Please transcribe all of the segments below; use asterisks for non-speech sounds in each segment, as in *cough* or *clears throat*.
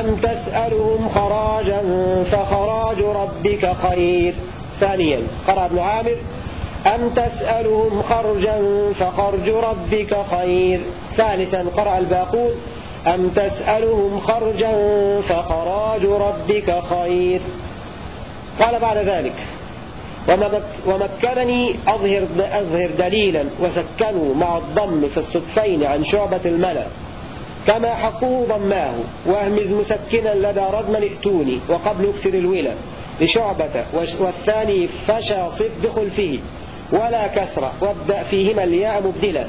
أم تسألهم خراجا فخراج ربك خير. ثانيا قرأ ابن عامر أم تسألهم خرجا فخرج ربك خير. ثالثا قرأ الباقون أم تسألهم خرجا فخراج ربك خير. قال بعد ذلك ومكنني أظهر, أظهر دليلا وسكنوا مع الضم في الصدفين عن شعبة الملأ. كما حقوه ضماه واهمز مسكنا لدى ردم ائتوني وقبل يكسر الولا لشعبة والثاني فشى صف بخلفه ولا كسر وابدأ فيهما الياء مبدلا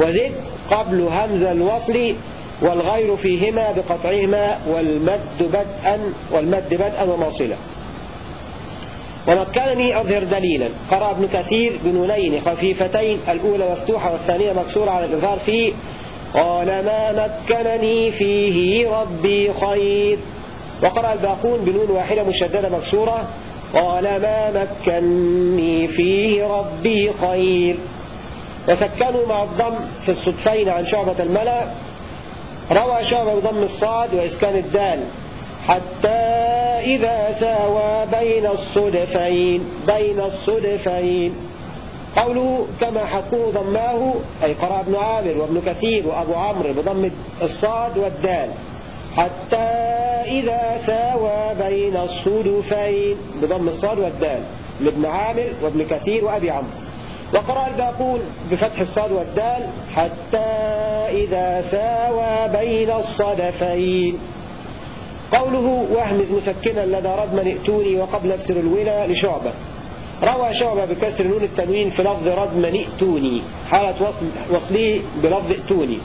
وزد قبل همز الوصل والغير فيهما بقطعهما والمد بدءا والمد بدءا وموصلا. ومكنني أظهر دليلا قرأ ابن كثير بنونين خفيفتين الأولى مفتوحة والثانية مكسورة على الإظهار فيه قال ما مكنني فيه ربي خير. وقرأ الباقون بنون واحدة مشددة مكسورة. قال ما مكني فيه ربي خير. وسكنوا مع الضم في الصدفين عن شعبة الملأ. روى شعبة بضم الصاد وإسكان الدال. حتى إذا ساوى بين الصدفين بين الصدفين. قوله كما حكوه ضماه أي قرأ ابن عامر وابن كثير وأبو عمرو بضم الصاد والدال. حتى إذا ساوى بين الصدفين بضم الصاد والدال لابن عامر وابن كثير وأبي عمرو. وقرأ الباقون بفتح الصاد والدال حتى إذا ساوى بين الصدفين. قوله واهمز مسكنا لدى ردما ائتوني وقبل اكسر الولا لشعبة. روى شعبة بكسر نون التنوين في لفظ ردما ائتوني. حالة وصل وصله بلفظ ائتوني.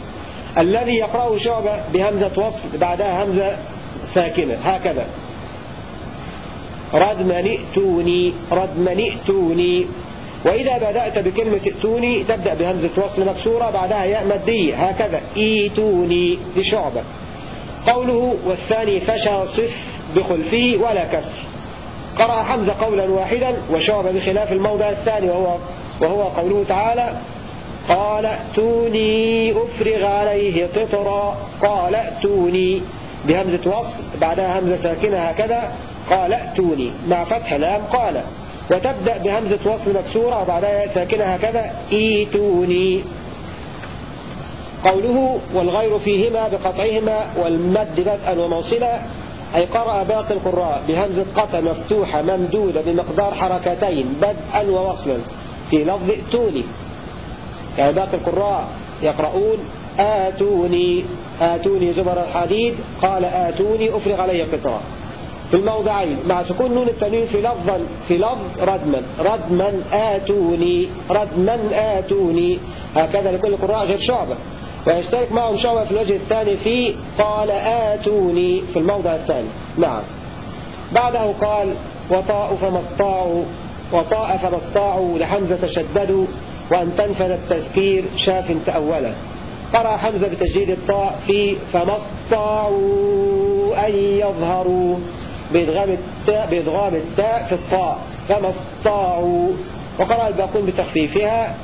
الذي يقرأه شعبة بهمزة وصل بعدها همزة ساكنة. هكذا. ردما ائتوني ردما ائتوني. وإذا بدأت بكلمة ائتوني تبدأ بهمزة وصل مكسورة بعدها ياء مادية. هكذا. ايتوني لشعبة. قوله والثاني فشى صف بخلفه ولا كسر. قرأ حمزة قولا واحدا وشعب بخلاف الموضع الثاني وهو, وهو قوله تعالى قال ائتوني أفرغ عليه قطرا. قال ائتوني بهمزة وصل بعدها همزة ساكنة هكذا. قال ائتوني مع فتح لام قال. وتبدأ بهمزة وصل مكسورة وبعدها ساكنة هكذا. ايتوني قوله والغير فيهما بقطعهما والمد بدءا وموصلا. أي قرأ باقي القراء بهمزة قطع مفتوحة ممدودة بمقدار حركتين بدءا ووصلا. في لفظ ائتوني. يعني باقي القراء يقرؤون آتوني. آتوني زبر الحديد. قال آتوني أفرغ علي قطرا في الموضعين مع سكون نون التنوين في لفظا في لفظ ردما. ردما آتوني ردما آتوني. هكذا لكل القراء غير شعبة. ويشترك معهم شعبة في الوجه الثاني في قال آتوني في الموضع الثاني. نعم. بعده قال وطاء فما استطاعوا وطاء فما استطاعوا لحمزة شددوا وأن تنفذ التذكير شاف تأولا قرأ حمزة بتجديد الطاء في فما استطاعوا أن يظهروا بإدغام التاء بإدغام التاء في الطاء. فما استطاعوا. وقرأ الباقون بتخفيفها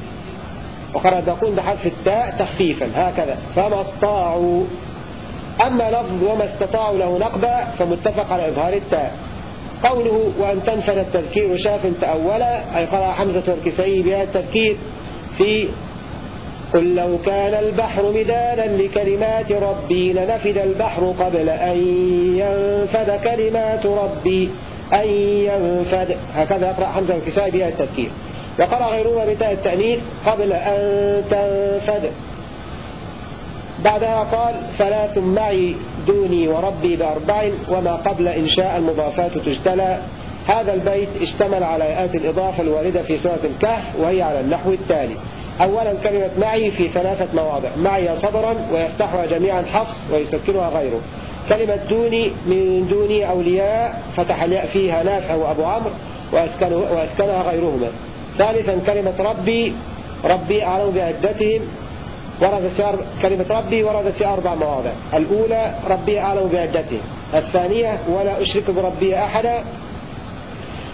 وقرأ الباقون بحذف التاء تخفيفا هكذا. فما استطاعوا. أما لفظ وما استطاعوا له نقبة فمتفق على إظهار التاء قوله وأن تنفل التذكير شاف تأولا أي قرأ حمزة والكسائي بها التذكير في قل لو كان البحر مدادا لكلمات ربي لنفد البحر قبل أن ينفد كلمات ربي أن ينفد. هكذا يقرأ حمزة والكسائي بها التذكير. وقرأ غيرهما بتاء التأنيث قبل أن تنفد بعدها قال ثلاث معي دوني وربي بأربع وما قبل إنشاء المضافات تجتلى. هذا البيت اشتمل على آيات الإضافة الواردة في سورة الكهف وهي على النحو التالي. أولا كلمة معي في ثلاثة مواضع معي صبرا ويفتحها جميعا حفص ويسكنها غيره. كلمة دوني من دوني أولياء فتح فيها نافع وأبو عمرو وأسكنها غيرهما. ثالثا كلمة ربي ربي أعلم بعدتهم. وردت في كلمة ربي وردت في أربع مواضع. الأولى ربي أعلم بعدتهم. الثانية ولا أشرك بربي أحدا.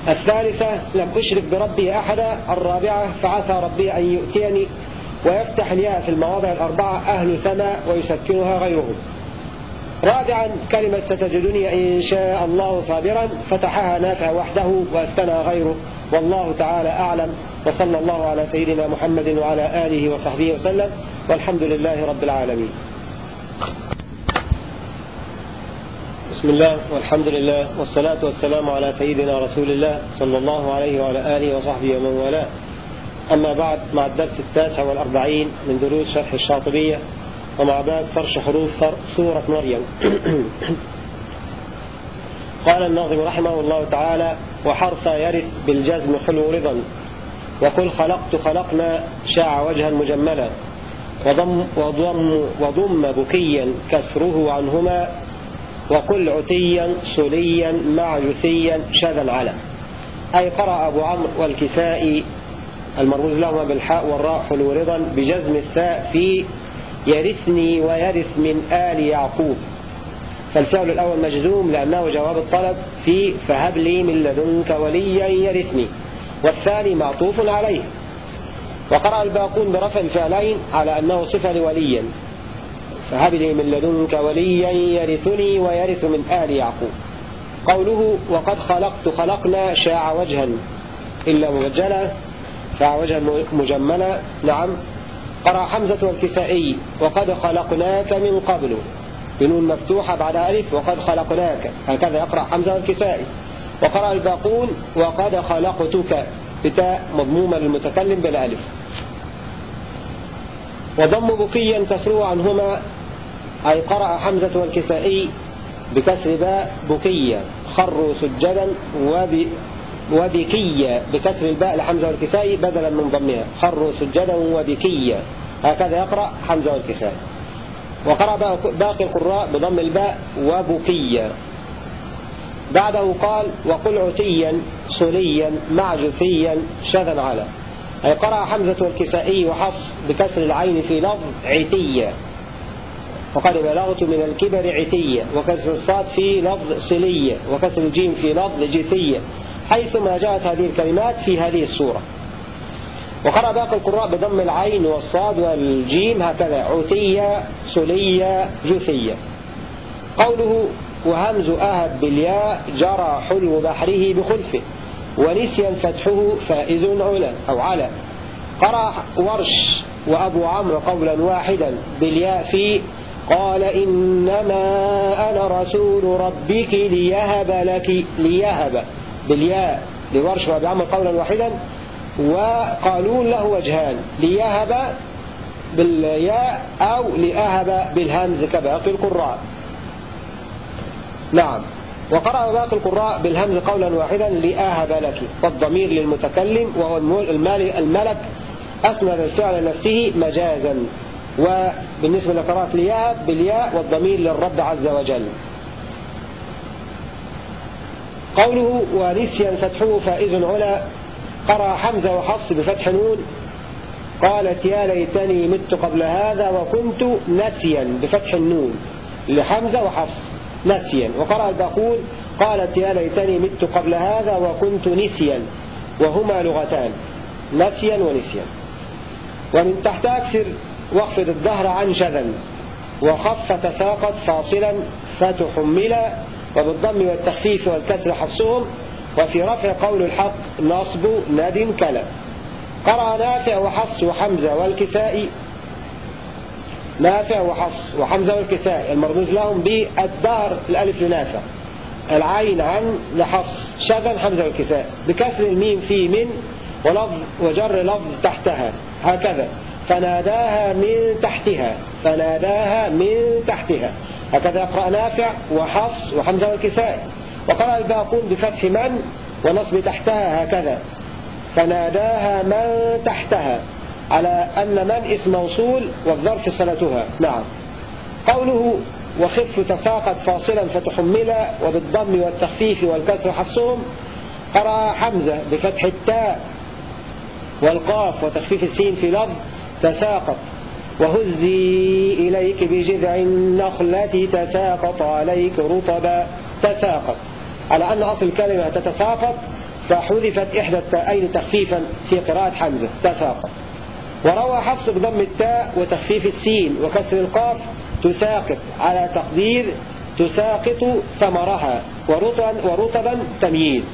الثالثة لم أشرك بربي أحدا. الرابعة فعسى ربي أن يؤتيني ويفتح الياء في المواضع الأربعة أهل سماء ويسكنها غيرهم. رابعا كلمة ستجدني إن شاء الله صابرا. فتحها نافع وحده وأسكنها غيره. والله تعالى أعلم وصلى الله على سيدنا محمد وعلى آله وصحبه وسلم والحمد لله رب العالمين. بسم الله والحمد لله والصلاة والسلام على سيدنا رسول الله صلى الله عليه وعلى آله وصحبه ومن والاه. أما بعد مع الدرس التاسع والأربعين من دروس شرح الشاطبية ومع باب فرش حروف سورة مريم. *clears throat* قال الناظم رحمه الله تعالى وحرف يرث بالجزم حلو رضا وقل خلقت خلقنا شاع وجها مجملا وضم, وضم, وضم بكيا كسره عنهما وقل عتيا صليا مع جثيا شذا على. أي قرأ أبو عمرو والكسائي المرموز لهما بالحاء والراء حلو رضا بجزم الثاء في يرثني ويرث من آل يعقوب فالفعل الأول مجزوم لأنه جواب الطلب في فهب لي من لدنك وليا يرثني. والثاني معطوف عليه. وقرأ الباقون برفع الفعلين على أنه صفة لوليا فهب لي من لدنك وليا يرثني ويرث من آل يعقوب. قوله وقد خلقت خلقنا شاع وجها إلا مبجلا شاع وجها مجملا نعم. قرأ حمزة والكسائي. وقد خلقناك من قبل. بنون مفتوحة بعد ألف وقد خلقناك. هكذا يقرأ حمزة والكسائي وقرأ الباقون وقد خلقتك. بتاء مضمومة للمتكلم بالألف. وضم بكيا كسره عنهما. أي قرأ حمزة والكسائي بكسر باء بكيا. خروا سجدا وب وبكيا. بكسر الباء لحمزة والكسائي بدلا من ضمها. خروا سجدا وبكيا. هكذا يقرأ حمزة والكسائي. وقرأ باقي القراء بضم الباء وبكيا. بعده قال وقل عتيا صليا معجثيا شذا على. أي قرأ حمزة والكسائي وحفص بكسر العين في لفظ عتيا. وقد بلغت من الكبر عتية وكسر الصاد في لفظ صلية وكسر الجيم في لفظ جثية حيثما جاءت هذه الكلمات في هذه السورة. وقرأ باقي القراء بضم العين والصاد والجيم هكذا. عتية سلية جثية. قوله وهمز أهب بالياء جرى حلو بحره بخلفه ونسيا فتحه فائز علا أو على. قرأ ورش وأبو عمرو قولا واحدا بالياء في قال إنما أنا رسول ربك ليهب لك ليهب بالياء لورش وأبي عمرو قولا واحدا وقالون له وجهان ليهب بالياء أو لأهب بالهمز كباقي القراء. نعم. وقرأ باقي القراء بالهمز قولا واحدا لأهب لك. والضمير للمتكلم وهو الملك أسند الفعل نفسه مجازا. وبالنسبة لقراءة ليهب بالياء والضمير للرب عز وجل. قوله ونسيا فتحه فائز علا قرأ حمزة وحفص بفتح نون قالت يا ليتني مت قبل هذا وكنت نسيا بفتح النون لحمزة وحفص نسيا. وقرأ الباقون قالت يا ليتني مت قبل هذا وكنت نسيا وهما لغتان نسيا ونسيا. ومن تحت أكسر واخفض الظهر عن شذا وخف تساقط فاصلا فتحمل وبالضم والتخفيف والكسر حفصهم وفي رفع قول الحق نصب ند كلا قرأ نافع وحفص وحمزة والكسائي نافع وحفص وحمزة والكسائي المرموز لهم بالدهر الألف لنافع. العين عن لحفص شذا حمزة والكسائي بكسر الميم في من ولفظ وجر لفظ تحتها. هكذا. فناداها من تحتها. فناداها من تحتها. هكذا يقرأ نافع وحفص وحمزة والكسائي وقرأ الباقون بفتح من ونصب تحتها هكذا. فناداها من تحتها على أن من اسم موصول والظرف صلتها. نعم. قوله وخف تساقط فاصلا فتحمل وبالضم والتخفيف والكسر حفصهم قرأ حمزة بفتح التاء والقاف وتخفيف السين في لفظ تساقط. وهزي إليك بجذع النخلة تساقط عليك رطبا. تساقط. على أن أصل الكلمة تتساقط فحذفت إحدى التاءين تخفيفا؟ في قراءة حمزة تساقط. وروى حفص بضم التاء وتخفيف السين وكسر القاف تساقط. على تقدير تساقط ثمرها ورطبا, ورطبا تمييز.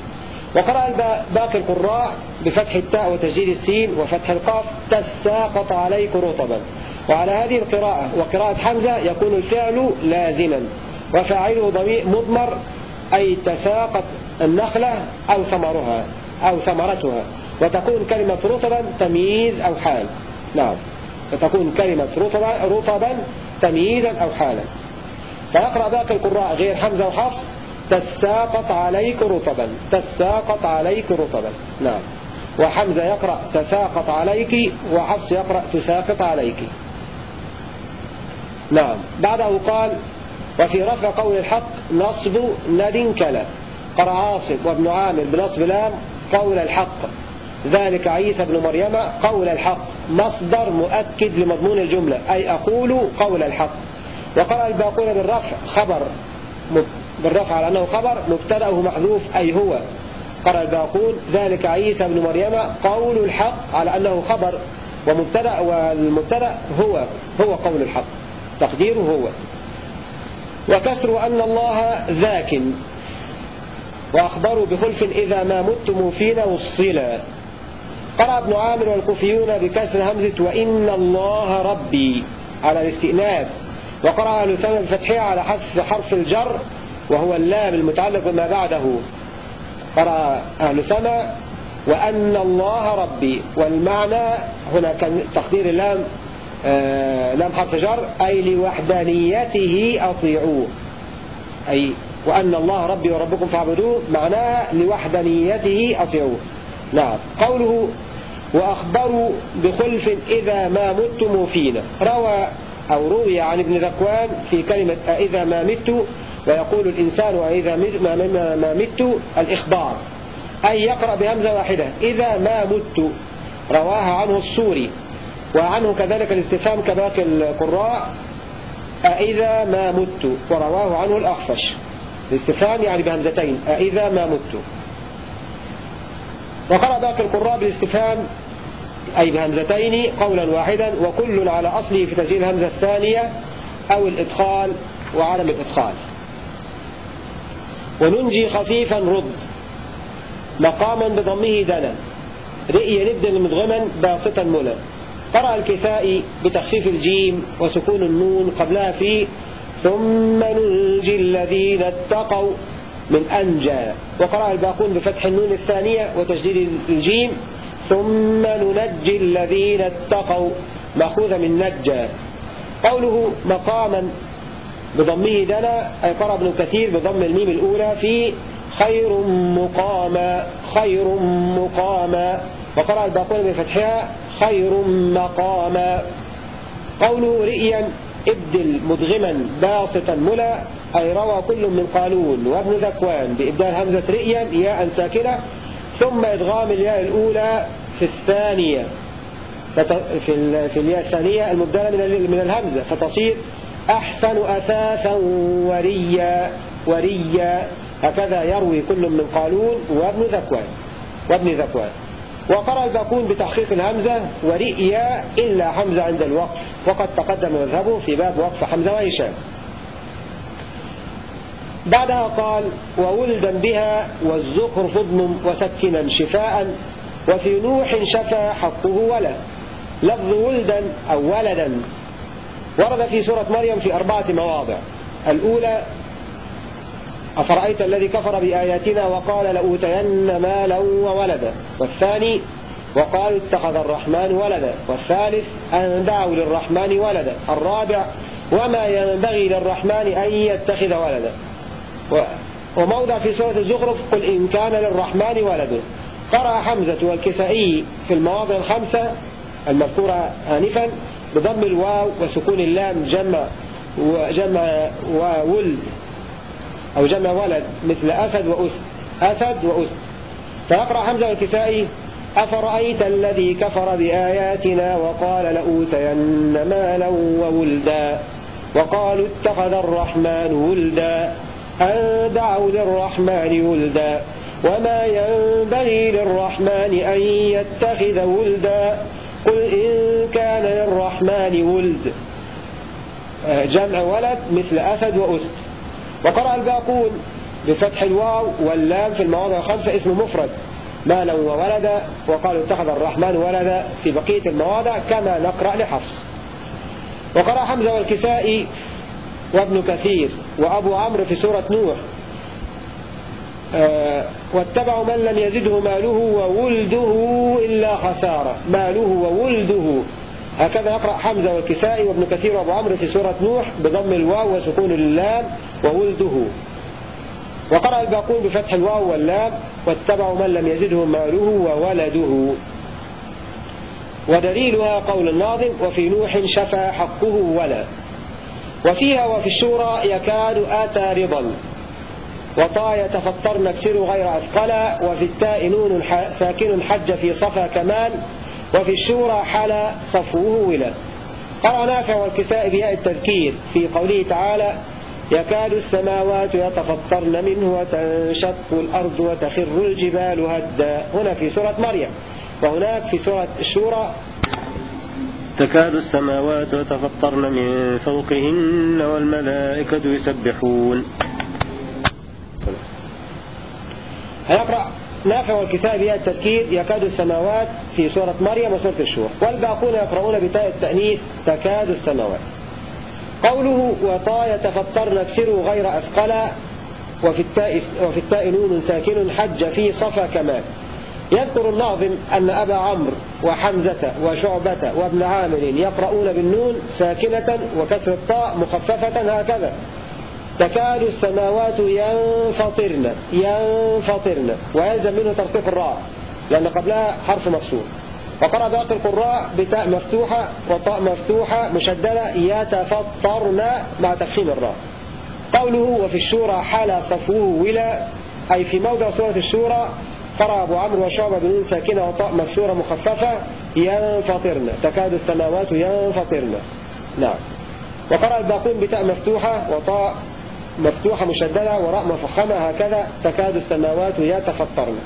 وقرأ باقي القراء بفتح التاء وتجديد السين وفتح القاف تساقط عليك رطبا. وعلى هذه القراءة وقراءة حمزة يكون الفعل لازما. وفاعله ضمير مضمر أي تساقط النخلة أو ثمرها أو ثمرتها وتكون كلمة رطبا تمييز أو حال. نعم. فتكون كلمة رطبا, رطبا تمييزا أو حالا. فيقرأ باقي القراء غير حمزة وحفص. تساقط عليك رطبا تساقط عليك رطبا. نعم. وحمزة يقرأ تساقط عليك وحفص يقرأ تساقط عليك. نعم. بعده قال وفي رفع قول الحق نصب ند كلا قرأ عاصم وابن عامر بنصب لام قول الحق. ذلك عيسى بن مريم قول الحق. مصدر مؤكد لمضمون الجملة أي أقول قول الحق. وقرأ الباقون بالرفع خبر بالرفع على أنه خبر مبتدأه محذوف أي هو. قرأ الباقون ذلك عيسى بن مريم قول الحق على أنه خبر ومبتدأ والمبتدأ هو هو قول الحق. تقديره هو. وكسر أن الله ذاك وأخبروا بخلف إذا ما متم فينا وصلا. قرأ ابن عامر والكوفيون بكسر همزة وإن الله ربي على الاستئناف. وقرأ سنة بفتحها على حذف حرف الجر وهو اللام المتعلق بما بعده. قرأ أهل سنة وأن الله ربي. والمعنى هنا كان تقدير اللام لام حرف جر أي لوحدانيته أطيعوه. أي وأن الله ربي وربكم فاعبدوه معناها لوحدانيته أطيعوه. نعم. قوله وأخبروا بخلف إذا ما متم فينا. روى أو روي عن ابن ذكوان في كلمة إذا ما مت ويقول الإنسان وإذا ما مت الإخبار. أي يقرأ بهمزة واحدة إذا ما مت. رواها عنه السوري. وعنه كذلك الاستفهام كباقي القراء أإذا ما مت؟ ورواه عنه الأخفش. الاستفهام يعني بهمزتين أإذا ما مت. وقرأ باقي القراء بالاستفهام أي بهمزتين قولا واحدا وكل على أصله في تسجيل الهمزة الثانية أو الإدخال وعدم الإدخال. وننجي خفيفا رد مقاما بضمه دنا. رئي نبدا مدغما باسطا ملا. قرأ الكسائي بتخفيف الجيم وسكون النون قبلها في ثم ننجي الذين اتقوا من أنجى. وقرأ الباقون بفتح النون الثانية وتشديد الجيم. ثم ننجي الذين اتقوا مأخوذ من نجى قوله مقاما بضمه دنا أي قرأ ابن كثير بضم الميم الأولى في خير مقاما خير مقاما. وقرأ الباقون بفتحها خير مقاما. قوله رئيا ابدل مدغما باسطا ملا أي روى كل من قالون. وابن ذكوان بإبدال همزة رئيا ياء ساكنة. ثم إدغام الياء الأولى في الثانية. في في الياء الثانية المبدلة من من الهمزة. فتصير أحسن أثاثا وريا وريا. هكذا يروي كل من قالون وابن ذكوان. وابن ذكوان. وقرأ الباقون بتحقيق الهمزة ورئيا إلا حمزة عند الوقف. وقد تقدم مذهبه في باب وقف حمزة وهشام بعدها قال وولدا بها والزخر فضن وسكنا شفاء وفي نوح شفى حقه ولا. لفظ ولدا أو ولدا ورد في سورة مريم في أربعة مواضع. الأولى أفرأيت الذي كفر بآياتنا وقال لأوتين مالا وولدا؟ والثاني وقالوا اتخذ الرحمن ولدا؟ والثالث أن دعوا للرحمن ولدا؟ الرابع وما ينبغي للرحمن أن يتخذ ولدا؟ وموضع في سورة الزخرف قل إن كان للرحمن ولد. قرأ حمزة والكسائي في المواضع الخمسة المذكورة آنفا بضم الواو وسكون اللام جمع وجمع وولد أو جمع ولد مثل أسد وأسد أسد وأسد فيقرأ حمزة والكسائي أفرأيت الذي كفر بآياتنا وقال لأوتين مالا وولدا وقالوا اتخذ الرحمن ولدا أن دعوا للرحمن ولدا وما ينبغي للرحمن أن يتخذ ولدا قل إن كان للرحمن ولد. آه، جمع ولد مثل أسد وأسد وقرأ الباقون بفتح الواو واللام في المواضع الخمسة اسم مفرد. مالا وولد وقالوا اتخذ الرحمن ولد في بقية المواضع كما نقرأ لحفص. وقرأ حمزة والكسائي وابن كثير وأبو عمرو في سورة نوح. آه، واتبعوا من لم يزده ماله وولده إلا خسارة. ماله وولده هكذا يقرأ حمزة والكسائي وابن كثير وأبو عمرو في سورة نوح بضم الواو وسكون اللام وولده. وقرأ الباقون بفتح الواو واللام واتبعوا من لم يزده ماله وولده. ودليلها قول الناظم وفي نوح شفى حقه ولا. وفيها وفي الشورى يكاد آتى رضا. وطا يتفطر نكسر غير أثقلا وفي التاء نون ساكن حج في صفا كمال وفي الشورى حل صفوه ولا. قرأ نافع والكساء بياء التذكير في قوله تعالى يكاد السماوات يتفطرن منه وتنشق الأرض وتخر الجبال هدا. هنا في سورة مريم وهناك في سورة الشورى تكاد السماوات يتفطرن من فوقهن والملائكة يسبحون. هيقرأ نافع والكساء بها التذكير يكاد السماوات في سورة مريم وسورة الشورى والباقون يقرؤون بتاء التأنيث تكاد السماوات. قوله وطا يتفطرن اكسروا غير أثقلا وفي التاء, وفي التاء نون ساكن حج في صفا كمال. يذكر الناظم أن أبا عمرو وحمزة وشعبة وابن عامر يقرؤون بالنون ساكنة وكسر الطاء مخففة هكذا. تكاد السماوات ينفطرن ينفطرن ويلزم منه ترقيق الراء لأن قبلها حرف مكسور وقرأ باقي القراء بتاء مفتوحة وطاء مفتوحة مشددة يتفطرن مع تفخيم الراء. قوله وفي الشورى حال صفوه ولا أي في موضع سورة الشورى قرأ أبو عمرو وشعبة بنون ساكنة وطاء مكسورة مخففة ينفطرن. تكاد السماوات ينفطرن. نعم. وقرأ الباقون بتاء مفتوحة وطاء مفتوحة مشددة وراء مفخمة هكذا تكاد السماوات يتفطرن.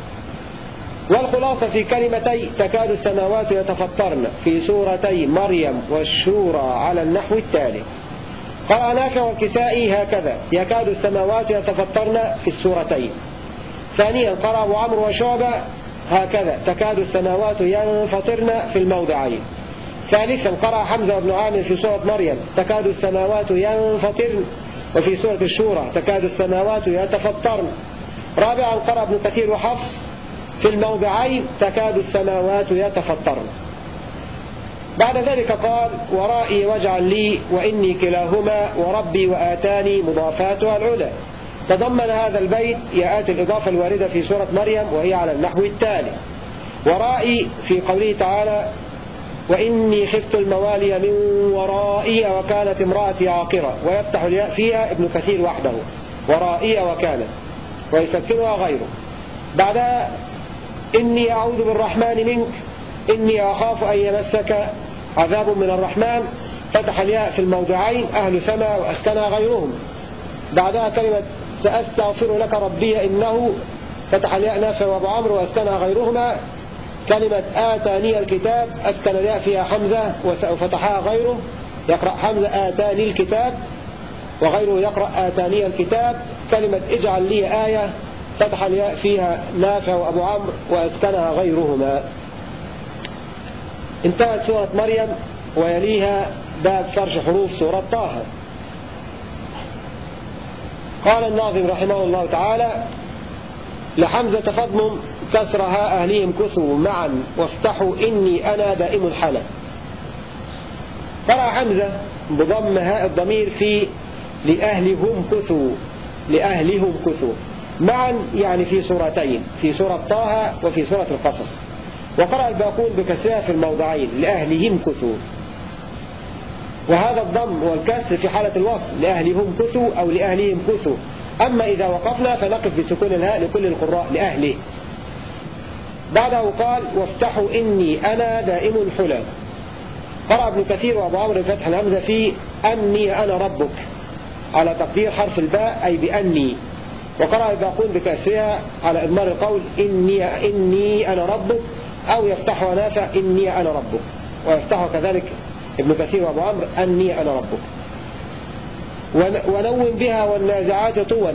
والخلاصة في كلمتي تكاد السماوات يتفطرن. في سورتي مريم والشورى على النحو التالي. قرأ نافع والكسائي هكذا يكاد السماوات يتفطرن في السورتين. ثانيا قرأ أبو عمرو وشعبة هكذا تكاد السماوات ينفطرن في الموضعين. ثالثا قرأ حمزة بن عامر في سورة مريم تكاد السماوات ينفطرن وفي سورة الشورى تكاد السماوات يتفطرن. رابعا قرأ ابن كثير وحفص في الموضعين تكاد السماوات يتفطرن. بعد ذلك قال ورائي واجعل لي وإني كلاهما وربي وآتاني مضافاتها العلا تضمن هذا البيت يأتي الإضافة الواردة في سورة مريم وهي على النحو التالي. ورائي في قوله تعالى وإني خفت الموالي من ورائي وكانت امرأتي عاقرة ويفتح الياء فيها ابن كثير وحده ورائي وكانت ويسكنها غيره. بعدها إني أعوذ بالرحمن منك إني أخاف أن يمسك عذاب من الرحمن. فتح الياء في الموضعين أهل سما وأسكنها غيرهم. بعدها كلمة سأستغفر لك ربي إنه فتح الياء نافع وأبو عمرو وأسكنها غيرهما. كلمة آتاني الكتاب أسكن الياء فيها حمزة وفتحها غيره يقرأ حمزة آتاني الكتاب وغيره يقرأ آتاني الكتاب كلمة اجعل لي آية فتح الياء فيها نافع وأبو عمرو وأسكنها غيرهما. انتهت سورة مريم ويليها باب فرش حروف سورة طه. قال الناظم رحمه الله تعالى لحمزة فضم كسرها أهليهم كثوا معا وافتحوا إني أنا دائم الحالة. قرأ حمزة بضم هاء الضمير في لأهلهم كثوا لأهلهم كثوا. معا يعني في سورتين في سورة طه وفي سورة القصص. وقرأ الباقون بكسرها في الموضعين لأهلهم كثوا. وهذا الضم والكسر في حالة الوصل لأهلهم كثوا أو لأهلهم كثوا. أما إذا وقفنا فنقف بسكون الهاء لكل القراء لأهله. بعده قال وافتحوا إني أنا دائم الحلى قرأ ابن كثير وأبو عمرو فتح الهمزة في أني أنا ربك على تقدير حرف الباء أي بأني. وقرأ الباقون بكسرها على إضمار القول إني, إني أنا ربك أو يفتحها نافع إني أنا ربك. ويفتحها كذلك ابن كثير وأبو عمرو أني أنا ربك. ونون بها والنازعات طوا.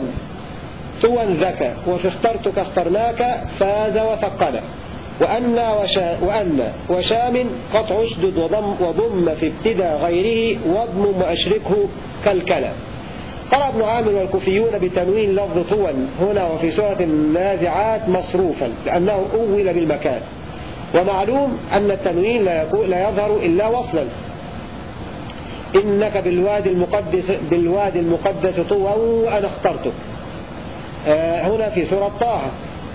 طوا ذكى وفي اخترتك اخترناك فاز وثقل. وأن, وشا وأن وشام قطع اشدد وضم, وضم في ابتدى غيره واضم وأشركه كالكلا قرأ ابن عامر والكوفيون بتنوين لفظ طوا هنا وفي سورة النازعات مصروفا لأنه أول بالمكان. ومعلوم أن التنوين لا, لا يظهر إلا وصلا. إنك بالوادي المقدس بالوادي المقدس طوى وأنا اخترتك هنا في سورة طه.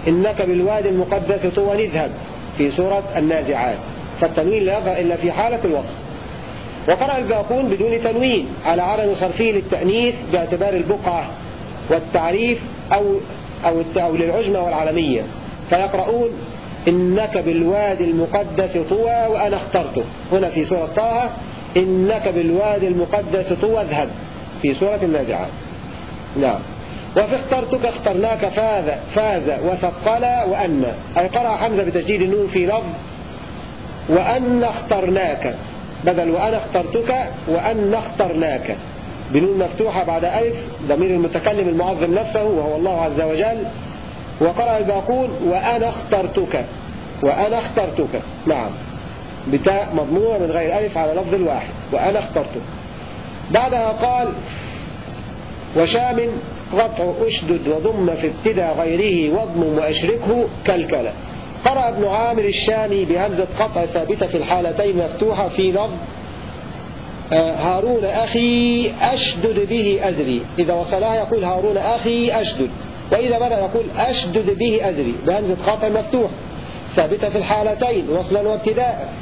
إنك بالوادي المقدس طوى نذهب في سورة النازعات. فالتنوين لا يظهر إلا في حالة الوصف. وقرأ الباقون بدون تنوين على عدم صرفه للتأنيث باعتبار البقعة والتعريف أو, أو, أو للعجمة والعالمية. فيقرؤون إنك بالوادي المقدس طوى وأنا اخترته. هنا في سورة طه إنك بالوادي المقدس طوى اذهب. في سورة النازعات. نعم. وفي اخترتك اخترناك فاز, فاز وثقل وأن. أي قرأ حمزة بتجديد النون في لفظ وأن اخترناك. بدل وأنا اخترتك وأن اخترناك. بنون مفتوحة بعد ألف ضمير المتكلم المعظم نفسه وهو الله عز وجل. وقرأ الباقون وأنا اخترتك وأنا اخترتك. نعم. بتاء مضمومة من غير ألف على لفظ الواحد وأنا اخترتك. بعدها قال وشام قطع أشدد وضم في ابتدى غيره واضم وأشركه كالكلا قرأ ابن عامر الشامي بهمزة قطع ثابتة في الحالتين مفتوحة في لفظ آه، هارون أخي أشدد به أزري. إذا وصلها يقول هارون أخي أشدد. وإذا بدأ يقول أشدد به أزري بهمزة قطع مفتوح ثابتة في الحالتين وصلا وابتداء.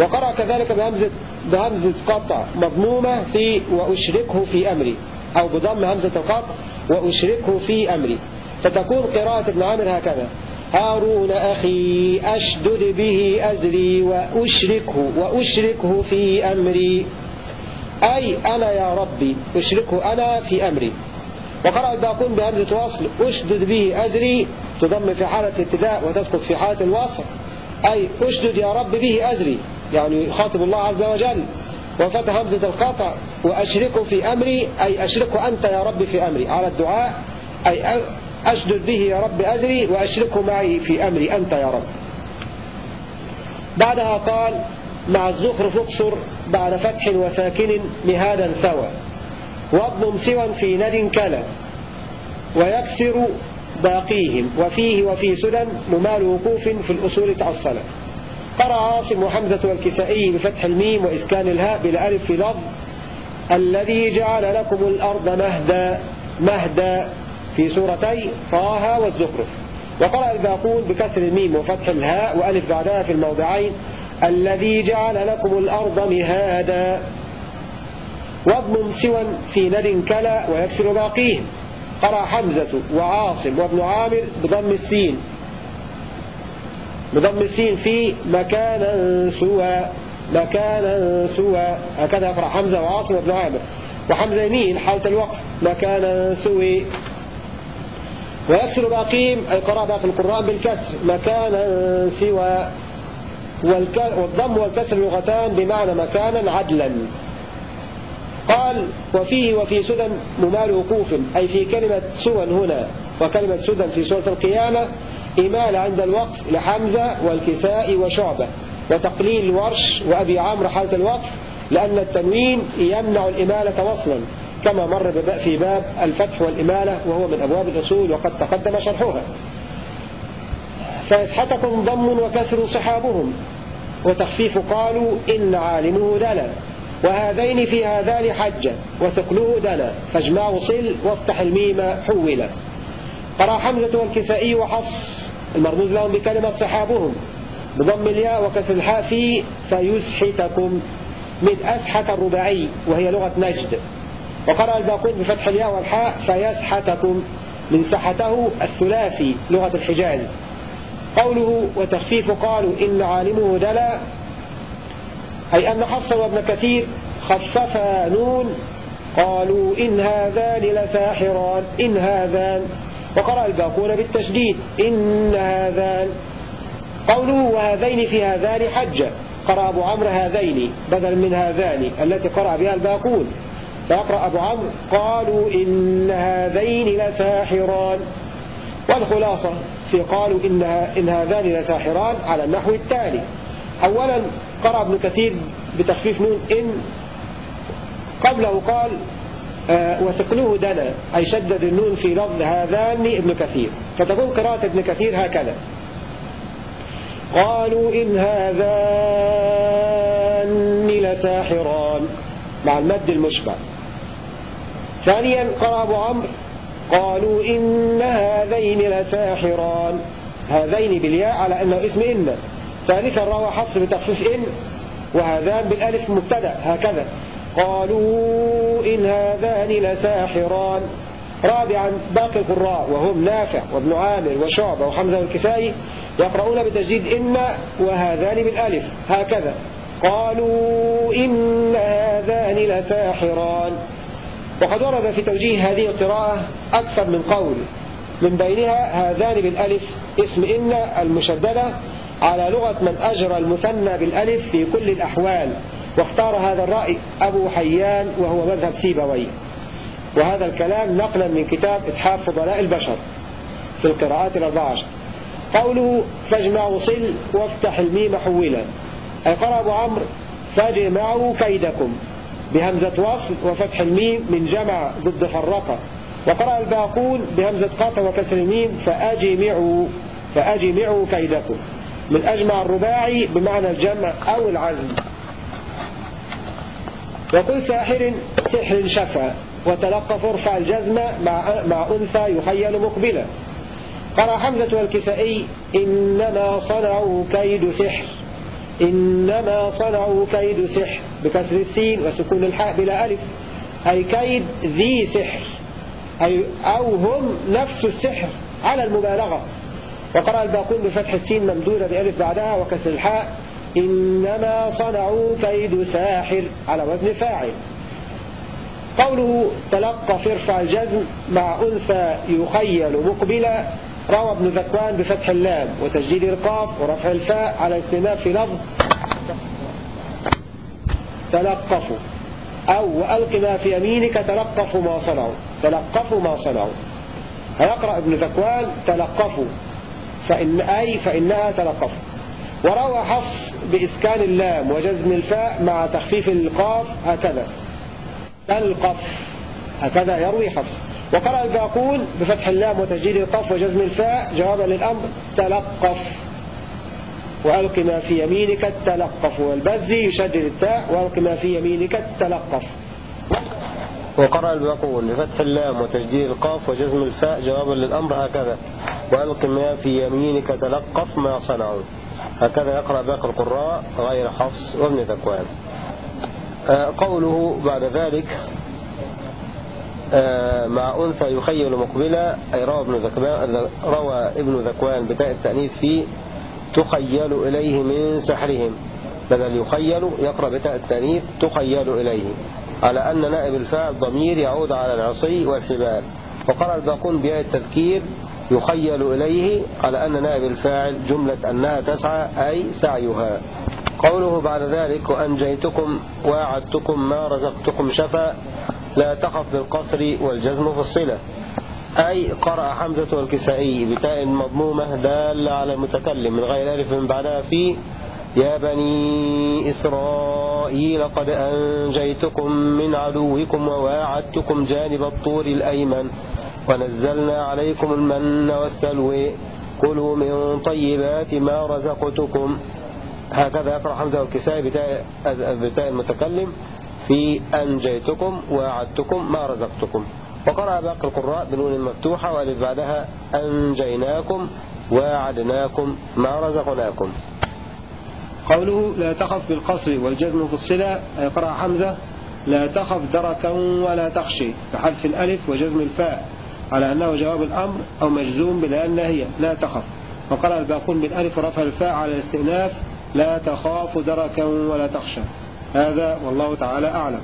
وقرأ كذلك بهمزة, بهمزة قطع مضمومة في وأشركه في أمري. أو بضم همزة القطع وأشركه في أمري. فتكون قراءة ابن عامر هكذا. هارون أخي أشدد به أزري وأشركه وأشركه في أمري. أي أنا يا ربي أشركه أنا في أمري. وقرأ الباقون بهمزة وصل أشدد به أزري. تضم في حالة الابتداء وتسقط في حالة الوصل. أي أشدد يا رب به أزري. يعني يخاطب الله عز وجل. وفتح همزة القطع وأشركه في أمري أي أشركه أنت يا رب في أمري. على الدعاء أي أشدد به يا رب أزري وأشركه معي في أمري أنت يا رب. بعدها قال مع الزخرف اقصر بعد فتح وساكن مهادا ثوى واضم سوى في ند كلا ويكسر باقيهم وفيه وفي سدى ممال وقوف في الأصول تعصلا. قرأ عاصم وحمزة والكسائي بفتح الميم وإسكان الهاء بالألف في لفظ الذي جعل لكم الأرض مهدا مهدا في سورتي طه والزخرف. وقرأ الباقون بكسر الميم وفتح الهاء وألف بعدها في الموضعين. الذي جعل لكم الأرض مهادا. واضم سوى في ند كلا ويكسر باقيهم قرأ حمزة وعاصم وابن عامر بضم السين. بضم السين في مكانا سوى. مكانا سوى هكذا يقرأ حمزة وعاصم وابن عامر. وحمزة يمين حالة الوقف. مكانا سوي ويكسر باقيم أي قراءة في القرآن بالكسر. مكانا سوى. والضم والكسر لغتان بمعنى مكانا عدلا. قال وفيه وفي سدى ممال وقوف أي في كلمة سوى هنا وكلمة سدى في سورة القيامة إمالة عند الوقف لحمزة والكساء وشعبة. وتقليل ورش وأبي عمرو حالة الوقف لأن التنوين يمنع الإمالة وصلا كما مر في باب الفتح والإمالة وهو من أبواب الأصول وقد تقدم شرحها. فيسحتكم ضم وكسر صحابهم وتخفيف قالوا إن عالمه دلا وهذين في هذان حجة وثقله دنا فاجمع صل وافتح الميم حولا. قرأ حمزة والكسائي وحفص المرموز لهم بكلمة صحابهم. بضم الياء وكسر الحاء في فيسحتكم من أسحت الرباعي وهي لغة نجد. وقرأ الباقون بفتح الياء والحاء فيسحتكم من سحته الثلاثي لغة الحجاز. قوله وتخفيف قالوا إن عالمه دلا أي أن حفص وابن كثير خففا نون قالوا إن هذان لساحران إن هذان. وقرأ الباقون بالتشديد إن هذان. قوله وهذين في هذان حجة. قرأ أبو عمرو هذين بدل من هذان التي قرأ بها الباقون. فيقرأ أبو عمرو قالوا إن هذين لساحران. والخلاصة في قالوا إن, إن هذان لساحران على النحو التالي. أولا قرأ ابن كثير بتخفيف نون إن. قبله قال آه وثقله دنا أي شدد النون في لفظ هذان ابن كثير. فتكون قراءة ابن كثير هكذا. قالوا إن هذان لساحران. مع المد المشبع. ثانيا قرأ أبو عمرو قالوا إن هذين لساحران. هذين بالياء على أنه اسم إن. ثالثا روى حفص بتخفيف إن وهذان بالألف مبتدأ هكذا. قالوا إن هذان لساحران. رابعا باقي القراء وهم نافع وابن عامر وشعبة وحمزة والكسائي يقرؤون بتجديد إن وهذان بالألف هكذا. قالوا إن هذان لساحران. وقد ورد في توجيه هذه القراءة أكثر من قول. من بينها هذان بالألف اسم إن المشددة على لغة من أجرى المثنى بالألف في كل الأحوال. واختار هذا الرأي أبو حيان وهو مذهب سيبوي. وهذا الكلام نقلا من كتاب إتحاف فضلاء البشر في القراءات الأربع عشر. قوله فاجمعوا صل وافتح الميم حولا. أي قرأ أبو عمرو فاجمعوا كيدكم. بهمزة وصل وفتح الميم من جمع ضد فرقة. وقرأ الباقون بهمزة قطع وكسر الميم فأجمعوا فأجمعوا كيدكم. من أجمع الرباعي بمعنى الجمع أو العزم. وكل ساحر سحر شفى وتلقف ارفع الجزم مع, مع أنثى يخيل مقبلا. قرأ حمزة والكسائي إنما صنعوا كيد سحر. إنما صنعوا كيد سحر. بكسر السين وسكون الحاء بلا ألف. أي كيد ذي سحر. أي أو هم نفس السحر. على المبالغة. وقرأ الباقون بفتح السين ممدودة بألف بعدها وكسر الحاء. إنما صنعوا كيد ساحر. على وزن فاعل. قوله تلقى ارفع الجزم مع أنثى يخيل مقبلا. روى ابن ذكوان بفتح اللام وتجديد القاف ورفع الفاء على استئناف لفظ تلقفوا. أو وألق ما في يمينك تلقفوا ما صنعوا. تلقفوا ما صنعوا. هيقرأ ابن ذكوان تلقفوا. فإن أي فإنها تلقفوا وروى حفص بإسكان اللام وجزم الفاء مع تخفيف القاف هكذا. تلقف. هكذا يروي حفص. وقرأ الباقون بفتح اللام وتجديد القاف وجزم الفاء جوابا للأمر تلقف. وألق ما في يمينك تلقف والبزي يشدد التاء وألق ما في يمينك تلقف وقرأ الباقون بفتح اللام وتجديد القاف وجزم الفاء جوابا للأمر هكذا. وألق ما في يمينك تلقف ما صنعوا. هكذا يقرأ باقي القراء غير حفص وابن ذكوان. آه، قوله بعد ذلك مع أنثى يخيل مقبلة أي روى ابن ذكوان, روى ابن ذكوان بتاء التأنيث في تخيل إليه من سحرهم. بدل يخيل يقرأ بتاء التأنيث تخيل إليه على أن نائب الفاعل ضمير يعود على العصي والحبال. وقرأ الباقون بآية التذكير يخيل إليه على أن نائب الفاعل جملة أنها تسعى أي سعيها. قوله بعد ذلك وأنجيتكم وأعدتكم ما رزقتكم شفا لا تخف بالقصر والجزم في الصلة. أي قرأ حمزة والكسائي بتاء مضمومة دالة على المتكلم من غير ألف من بعدها في يا بني إسرائيل قد أنجيتكم من عدوكم وواعدتكم جانب الطور الأيمن. ونزلنا عليكم المن والسلوى كلوا من طيبات ما رزقتكم. هكذا يقرأ حمزة والكسائي بتاء المتكلم. في أنجيتكم وأعدتكم ما رزقتكم. وقرأ باقي القراء بنون المفتوحة وألف بعدها أنجيناكم وأعدناكم ما رزقناكم. قوله لا تخف بالقصر والجزم في الصلة يقرأ حمزة لا تخف دركا ولا تخشي بحذف الألف وجزم الفاء على أنه جواب الأمر أو مجزوم بلأن هي لا تخف. وقرأ الباقون بالألف ورفع الفاء على الاستئناف لا تخاف دركا ولا تخشى. هذا والله تعالى أعلم.